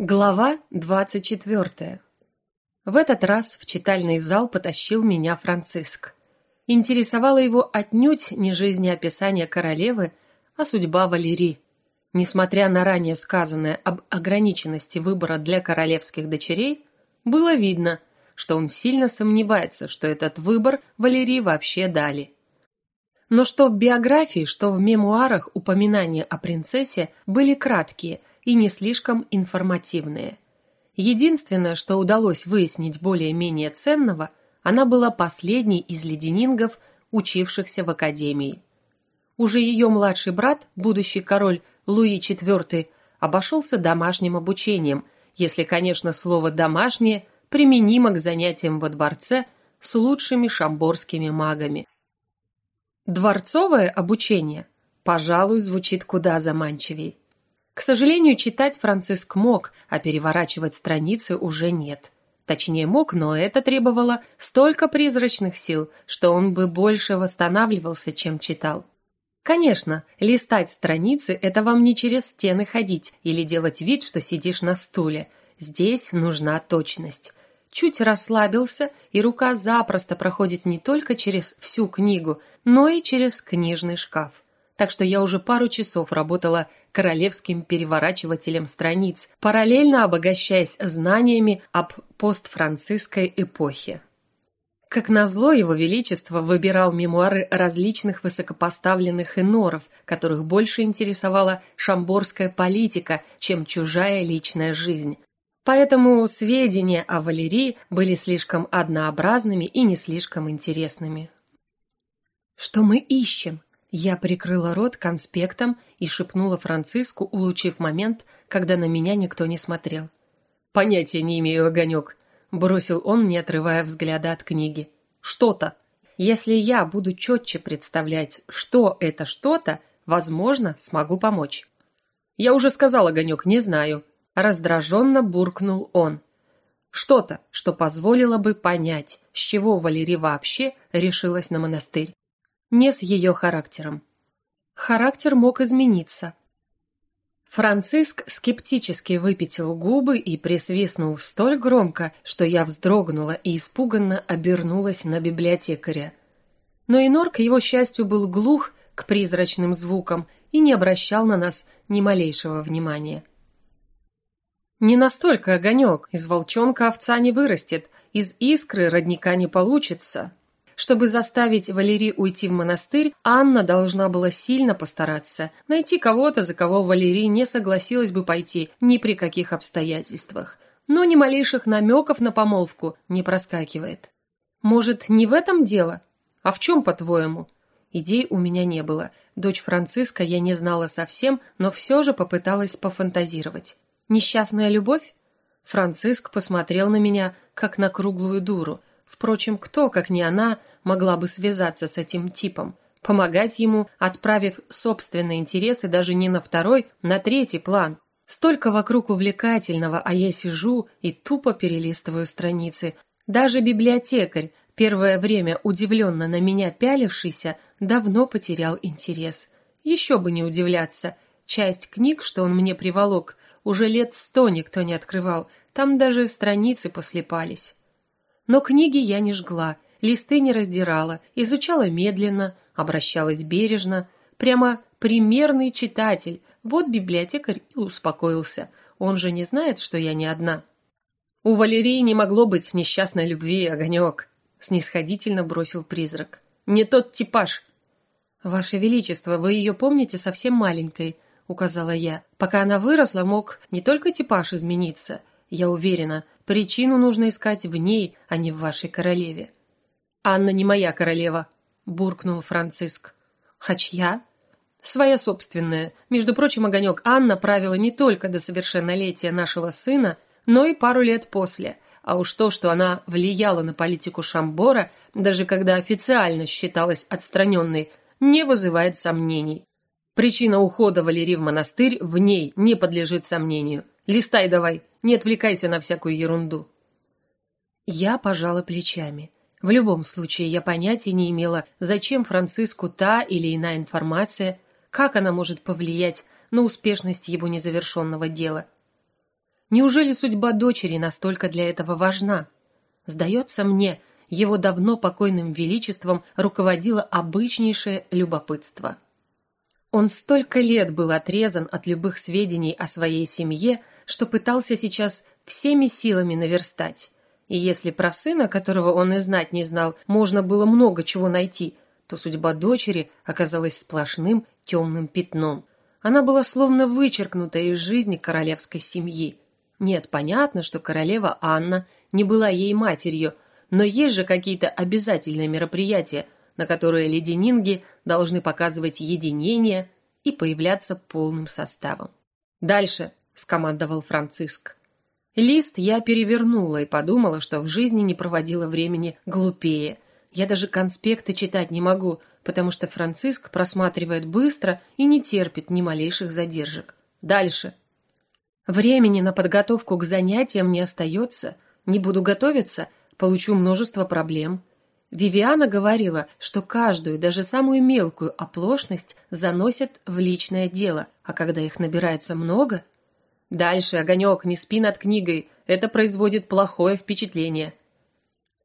Глава двадцать четвертая. В этот раз в читальный зал потащил меня Франциск. Интересовало его отнюдь не жизнеописание королевы, а судьба Валерии. Несмотря на ранее сказанное об ограниченности выбора для королевских дочерей, было видно, что он сильно сомневается, что этот выбор Валерии вообще дали. Но что в биографии, что в мемуарах упоминания о принцессе были краткие и не слишком информативные. Единственное, что удалось выяснить более-менее ценного, она была последней из леденингов, учившихся в академии. Уже ее младший брат, будущий король Луи IV, обошелся домашним обучением, если, конечно, слово «домашнее» применимо к занятиям во дворце с лучшими шамборскими магами. Дворцовое обучение, пожалуй, звучит куда заманчивей. К сожалению, читать Франциск мог, а переворачивать страницы уже нет. Точнее, мог, но это требовало столько призрачных сил, что он бы больше восстанавливался, чем читал. Конечно, листать страницы – это вам не через стены ходить или делать вид, что сидишь на стуле. Здесь нужна точность. Чуть расслабился, и рука запросто проходит не только через всю книгу, но и через книжный шкаф. Так что я уже пару часов работала королевским переворачивателем страниц, параллельно обогащаясь знаниями об постфранцисской эпохе. Как назло, его величество выбирал мемуары различных высокопоставленных иноров, которых больше интересовала шамборская политика, чем чужая личная жизнь. Поэтому сведения о Валерии были слишком однообразными и не слишком интересными. «Что мы ищем?» Я прикрыла рот конспектом и шепнула Франциску, улучив момент, когда на меня никто не смотрел. «Понятия не имею, огонек», – бросил он, не отрывая взгляда от книги. «Что-то. Если я буду четче представлять, что это что-то, возможно, смогу помочь». «Я уже сказал, огонек, не знаю», Раздраженно буркнул он. Что-то, что позволило бы понять, с чего Валерий вообще решилась на монастырь. Не с ее характером. Характер мог измениться. Франциск скептически выпятил губы и присвистнул столь громко, что я вздрогнула и испуганно обернулась на библиотекаря. Но Инор, к его счастью, был глух к призрачным звукам и не обращал на нас ни малейшего внимания. Не настолько огонек, из волчонка овца не вырастет, из искры родника не получится. Чтобы заставить Валерий уйти в монастырь, Анна должна была сильно постараться, найти кого-то, за кого Валерий не согласилась бы пойти ни при каких обстоятельствах. Но ни малейших намеков на помолвку не проскакивает. Может, не в этом дело? А в чем, по-твоему? Идей у меня не было. Дочь Франциска я не знала совсем, но все же попыталась пофантазировать. Несчастная любовь? Франциск посмотрел на меня, как на круглую дуру. Впрочем, кто, как не она, могла бы связаться с этим типом? Помогать ему, отправив собственные интересы даже не на второй, на третий план. Столько вокруг увлекательного, а я сижу и тупо перелистываю страницы. Даже библиотекарь, первое время удивленно на меня пялившийся, давно потерял интерес. Еще бы не удивляться. Часть книг, что он мне приволок, уже лет сто никто не открывал, там даже страницы послепались. Но книги я не жгла, листы не раздирала, изучала медленно, обращалась бережно, прямо примерный читатель. Вот библиотекарь и успокоился. Он же не знает, что я не одна. У Валерии не могло быть несчастной любви, огонек, снисходительно бросил призрак. Не тот типаж. Ваше величество, вы ее помните совсем маленькой, указала я. Пока она выросла, мог не только типаж измениться. Я уверена, причину нужно искать в ней, а не в вашей королеве. Анна не моя королева, буркнул Франциск. Хачья? Своя собственная. Между прочим, огонек Анна правила не только до совершеннолетия нашего сына, но и пару лет после. А уж то, что она влияла на политику Шамбора, даже когда официально считалась отстраненной, не вызывает сомнений. Причина ухода Валерии в монастырь в ней не подлежит сомнению. Листай давай, не отвлекайся на всякую ерунду. Я пожала плечами. В любом случае, я понятия не имела, зачем Франциску та или иная информация, как она может повлиять на успешность его незавершенного дела. Неужели судьба дочери настолько для этого важна? Сдается мне, его давно покойным величеством руководило обычнейшее любопытство. Он столько лет был отрезан от любых сведений о своей семье, что пытался сейчас всеми силами наверстать. И если про сына, которого он и знать не знал, можно было много чего найти, то судьба дочери оказалась сплошным темным пятном. Она была словно вычеркнута из жизни королевской семьи. Нет, понятно, что королева Анна не была ей матерью, но есть же какие-то обязательные мероприятия, на которые леди Нинги должны показывать единение и появляться полным составом. «Дальше», — скомандовал Франциск. Лист я перевернула и подумала, что в жизни не проводила времени глупее. Я даже конспекты читать не могу, потому что Франциск просматривает быстро и не терпит ни малейших задержек. Дальше. Времени на подготовку к занятиям не остается. Не буду готовиться, получу множество проблем. Вивиана говорила, что каждую, даже самую мелкую оплошность заносят в личное дело, а когда их набирается много... Дальше, Огонек, не спи над книгой, это производит плохое впечатление.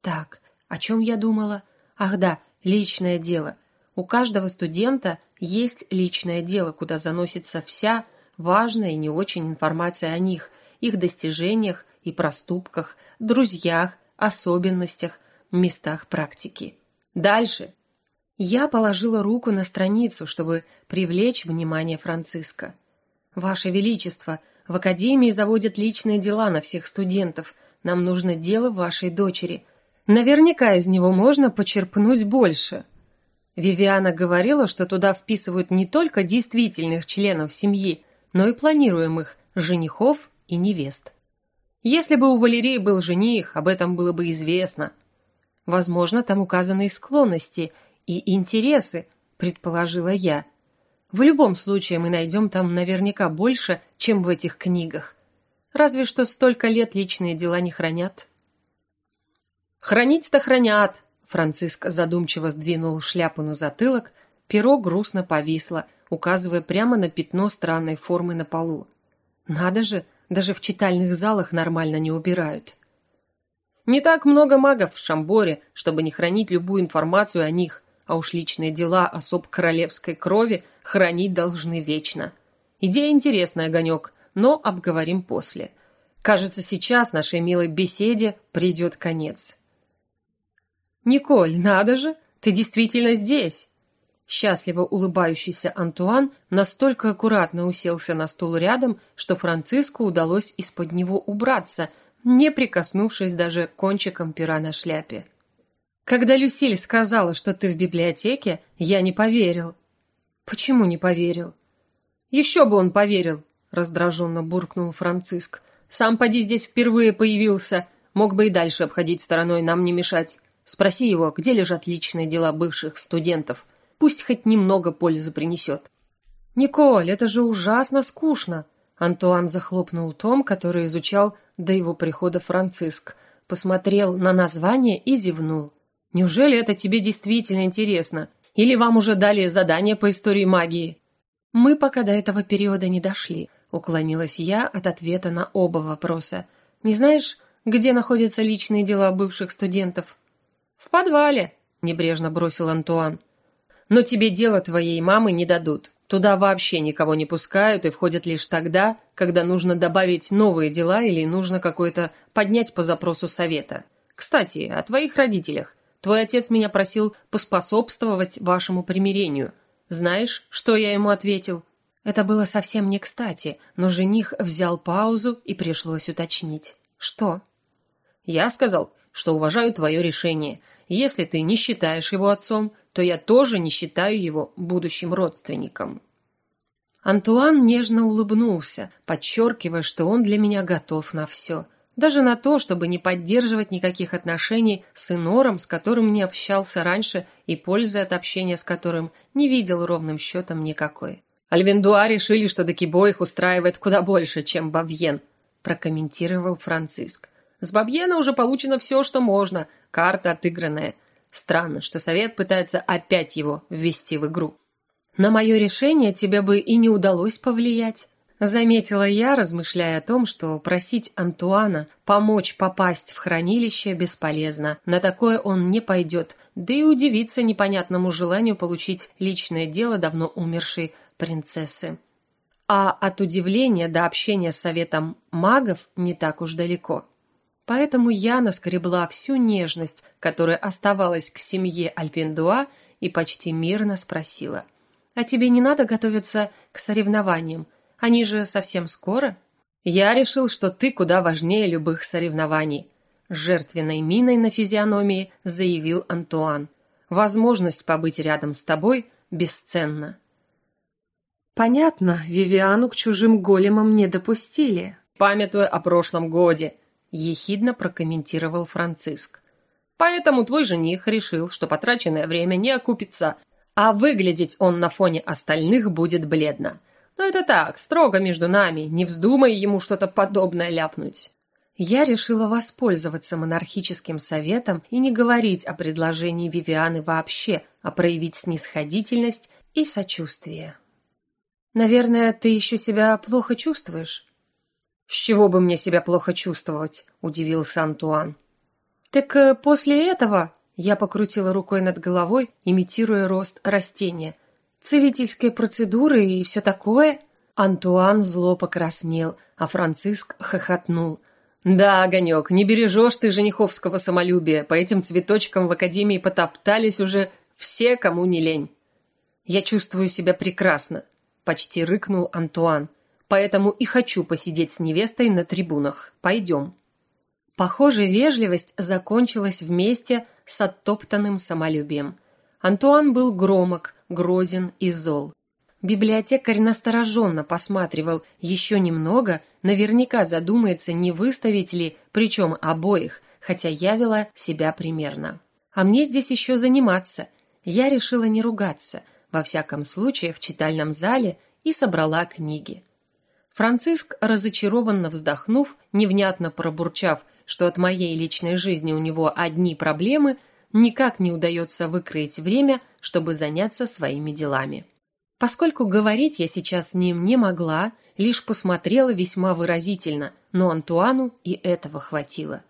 Так, о чем я думала? Ах да, личное дело. У каждого студента есть личное дело, куда заносится вся важная и не очень информация о них, их достижениях и проступках, друзьях, особенностях, местах практики. Дальше. Я положила руку на страницу, чтобы привлечь внимание Франциска. Ваше величество, в академии заводят личные дела на всех студентов. Нам нужно дело вашей дочери. Наверняка из него можно почерпнуть больше. Вивиана говорила, что туда вписывают не только действительных членов семьи, но и планируемых женихов и невест. Если бы у Валерии был жених, об этом было бы известно. Возможно, там указаны и склонности, и интересы, предположила я. В любом случае мы найдем там наверняка больше, чем в этих книгах. Разве что столько лет личные дела не хранят. Хранить-то хранят, Франциск задумчиво сдвинул шляпу на затылок, перо грустно повисло, указывая прямо на пятно странной формы на полу. Надо же, даже в читальных залах нормально не убирают. Не так много магов в Шамборе, чтобы не хранить любую информацию о них, а уж личные дела особ королевской крови хранить должны вечно. Идея интересная, Огонек, но обговорим после. Кажется, сейчас нашей милой беседе придет конец. «Николь, надо же, ты действительно здесь!» Счастливо улыбающийся Антуан настолько аккуратно уселся на стул рядом, что Франциску удалось из-под него убраться, не прикоснувшись даже кончиком пера на шляпе. «Когда Люсиль сказала, что ты в библиотеке, я не поверил». «Почему не поверил?» «Еще бы он поверил», — раздраженно буркнул Франциск. «Сам поди здесь впервые появился, мог бы и дальше обходить стороной, нам не мешать. Спроси его, где лежат личные дела бывших студентов. Пусть хоть немного пользы принесет. «Николь, это же ужасно скучно!» Антуан захлопнул том, который изучал до его прихода Франциск, посмотрел на название и зевнул. «Неужели это тебе действительно интересно? Или вам уже дали задание по истории магии?» «Мы пока до этого периода не дошли», — уклонилась я от ответа на оба вопроса. «Не знаешь, где находятся личные дела бывших студентов?» «В подвале», — небрежно бросил Антуан. Но тебе дело твоей мамы не дадут. Туда вообще никого не пускают и входят лишь тогда, когда нужно добавить новые дела или нужно какое-то поднять по запросу совета. Кстати, о твоих родителях. Твой отец меня просил поспособствовать вашему примирению. Знаешь, что я ему ответил? Это было совсем не кстати, но жених взял паузу и пришлось уточнить. Что? Я сказал, что уважаю твое решение. Если ты не считаешь его отцом, то я тоже не считаю его будущим родственником. Антуан нежно улыбнулся, подчеркивая, что он для меня готов на все. Даже на то, чтобы не поддерживать никаких отношений с инором, с которым не общался раньше и пользы от общения с которым не видел ровным счетом никакой. «Альвендуа решили, что Декибо их устраивает куда больше, чем Бавьен», прокомментировал Франциск. «С Бабьена уже получено все, что можно, карта отыгранная. Странно, что совет пытается опять его ввести в игру. На мое решение тебе бы и не удалось повлиять. Заметила я, размышляя о том, что просить Антуана помочь попасть в хранилище бесполезно. На такое он не пойдет, да и удивиться непонятному желанию получить личное дело давно умершей принцессы. А от удивления до общения с советом магов не так уж далеко. Поэтому я наскребла всю нежность, которая оставалась к семье Альвендуа, и почти мирно спросила. «А тебе не надо готовиться к соревнованиям? Они же совсем скоро?» «Я решил, что ты куда важнее любых соревнований», с жертвенной миной на физиономии заявил Антуан. «Возможность побыть рядом с тобой бесценна». Понятно, Вивиану к чужим големам не допустили. Памятуя о прошлом годе, ехидно прокомментировал Франциск. Поэтому твой жених решил, что потраченное время не окупится, а выглядеть он на фоне остальных будет бледно. Но это так, строго между нами, не вздумай ему что-то подобное ляпнуть. Я решила воспользоваться монархическим советом и не говорить о предложении Вивианы вообще, а проявить снисходительность и сочувствие. «Наверное, ты еще себя плохо чувствуешь?» «С чего бы мне себя плохо чувствовать?» – удивился Антуан. «Так э, после этого...» – я покрутила рукой над головой, имитируя рост растения. «Целительские процедуры и все такое?» Антуан зло покраснел, а Франциск хохотнул. «Да, Огонек, не бережешь ты жениховского самолюбия. По этим цветочкам в академии потоптались уже все, кому не лень. Я чувствую себя прекрасно», – почти рыкнул Антуан поэтому и хочу посидеть с невестой на трибунах. Пойдем». Похоже, вежливость закончилась вместе с оттоптанным самолюбием. Антуан был громок, грозен и зол. Библиотекарь настороженно посматривал еще немного, наверняка задумается, не выставить ли, причем обоих, хотя я вела себя примерно. А мне здесь еще заниматься. Я решила не ругаться, во всяком случае в читальном зале, и собрала книги. Франциск, разочарованно вздохнув, невнятно пробурчав, что от моей личной жизни у него одни проблемы, никак не удается выкроить время, чтобы заняться своими делами. Поскольку говорить я сейчас с ним не могла, лишь посмотрела весьма выразительно, но Антуану и этого хватило.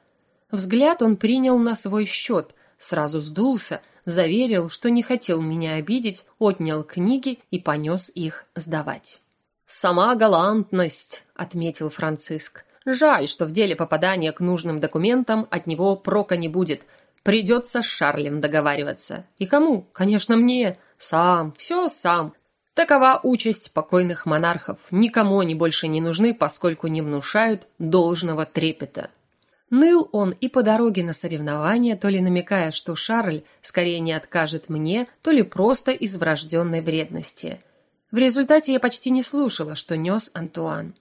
Взгляд он принял на свой счет, сразу сдулся, заверил, что не хотел меня обидеть, отнял книги и понес их сдавать. «Сама галантность», — отметил Франциск. «Жаль, что в деле попадания к нужным документам от него прока не будет. Придется с Шарлем договариваться. И кому? Конечно, мне. Сам. Все сам. Такова участь покойных монархов. Никому они больше не нужны, поскольку не внушают должного трепета». Ныл он и по дороге на соревнования, то ли намекая, что Шарль скорее не откажет мне, то ли просто из врожденной вредности – в результате я почти не слушала, что нес Антуан.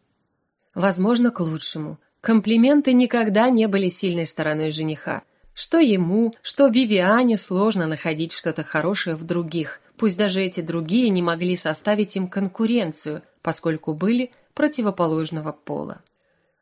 Возможно, к лучшему. Комплименты никогда не были сильной стороной жениха. Что ему, что Вивиане сложно находить что-то хорошее в других, пусть даже эти другие не могли составить им конкуренцию, поскольку были противоположного пола.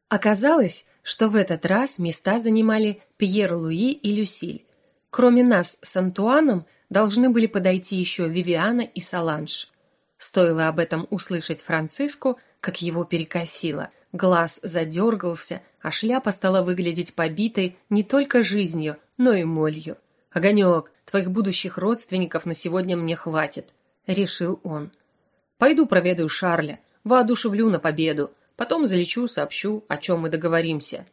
Оказалось, что в этот раз места занимали Пьер Луи и Люсиль. Кроме нас с Антуаном должны были подойти еще Вивиана и Саланж. Стоило об этом услышать Франциску, как его перекосило. Глаз задергался, а шляпа стала выглядеть побитой не только жизнью, но и молью. «Огонек, твоих будущих родственников на сегодня мне хватит», — решил он. «Пойду проведаю Шарля, воодушевлю на победу, потом залечу, сообщу, о чем мы договоримся».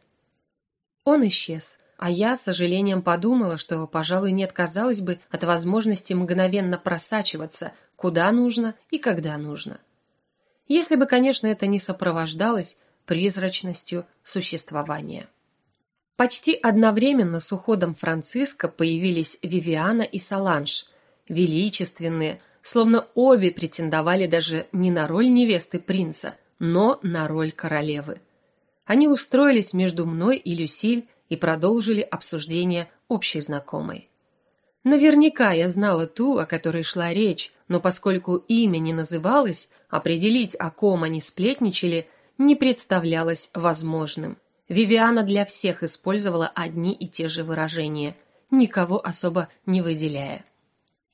Он исчез, а я с сожалением подумала, что, пожалуй, не отказалась бы от возможности мгновенно просачиваться куда нужно и когда нужно. Если бы, конечно, это не сопровождалось призрачностью существования. Почти одновременно с уходом Франциска появились Вивиана и Саланж, величественные, словно обе претендовали даже не на роль невесты принца, но на роль королевы. Они устроились между мной и Люсиль и продолжили обсуждение общей знакомой. Наверняка я знала ту, о которой шла речь, но поскольку имя не называлось, определить, о ком они сплетничали, не представлялось возможным. Вивиана для всех использовала одни и те же выражения, никого особо не выделяя.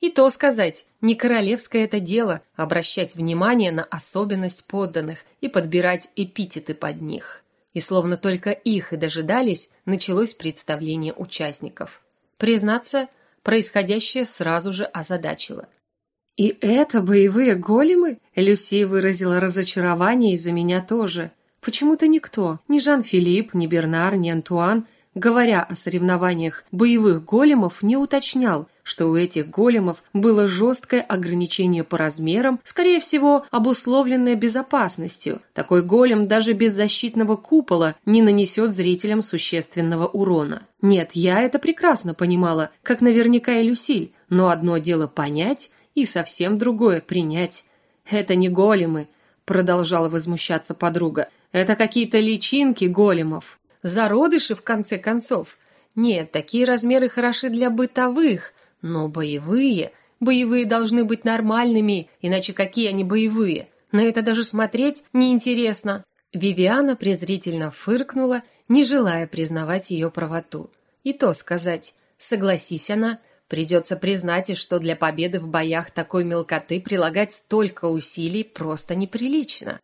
И то сказать, не королевское это дело обращать внимание на особенность подданных и подбирать эпитеты под них. И словно только их и дожидались, началось представление участников. Признаться, происходящее сразу же озадачило. «И это боевые големы?» Люси выразила разочарование из-за меня тоже. Почему-то никто, ни Жан-Филипп, ни Бернар, ни Антуан, говоря о соревнованиях боевых големов, не уточнял, что у этих големов было жесткое ограничение по размерам, скорее всего, обусловленное безопасностью. Такой голем даже без защитного купола не нанесет зрителям существенного урона. Нет, я это прекрасно понимала, как наверняка и Люсиль, но одно дело понять, и совсем другое принять. Это не големы, продолжала возмущаться подруга. Это какие-то личинки големов. Зародыши в конце концов. Нет, такие размеры хороши для бытовых, но боевые, боевые должны быть нормальными, иначе какие они боевые? На это даже смотреть неинтересно. Вивиана презрительно фыркнула, не желая признавать ее правоту. И то сказать, согласись она, Придется признать, и что для победы в боях такой мелкоты прилагать столько усилий просто неприлично.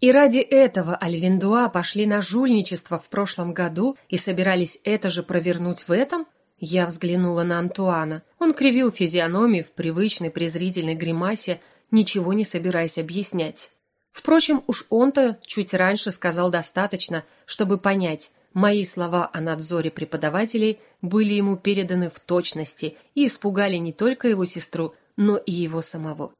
И ради этого Альвиндуа пошли на жульничество в прошлом году и собирались это же провернуть в этом? Я взглянула на Антуана. Он кривил физиономию в привычной презрительной гримасе, ничего не собираясь объяснять. Впрочем, уж он-то чуть раньше сказал достаточно, чтобы понять, Мои слова о надзоре преподавателей были ему переданы в точности и испугали не только его сестру, но и его самого.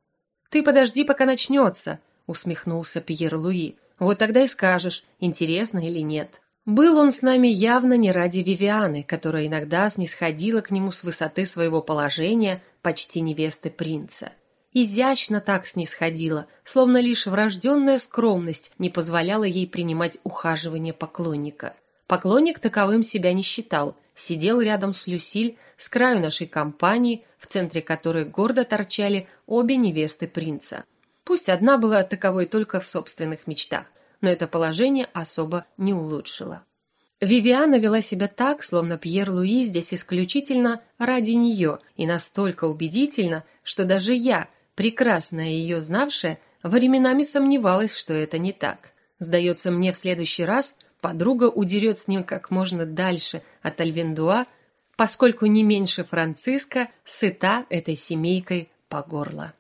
«Ты подожди, пока начнется», — усмехнулся Пьер Луи. «Вот тогда и скажешь, интересно или нет». Был он с нами явно не ради Вивианы, которая иногда снисходила к нему с высоты своего положения почти невесты принца. Изящно так снисходила, словно лишь врожденная скромность не позволяла ей принимать ухаживание поклонника. Поклонник таковым себя не считал, сидел рядом с Люсиль, с краю нашей компании, в центре которой гордо торчали обе невесты принца. Пусть одна была таковой только в собственных мечтах, но это положение особо не улучшило. Вивиана вела себя так, словно Пьер-Луи здесь исключительно ради нее, и настолько убедительно, что даже я, прекрасная ее знавшая, временами сомневалась, что это не так. Сдается мне, в следующий раз подруга удерет с ним как можно дальше от Альвендуа, поскольку не меньше Франциска сыта этой семейкой по горло.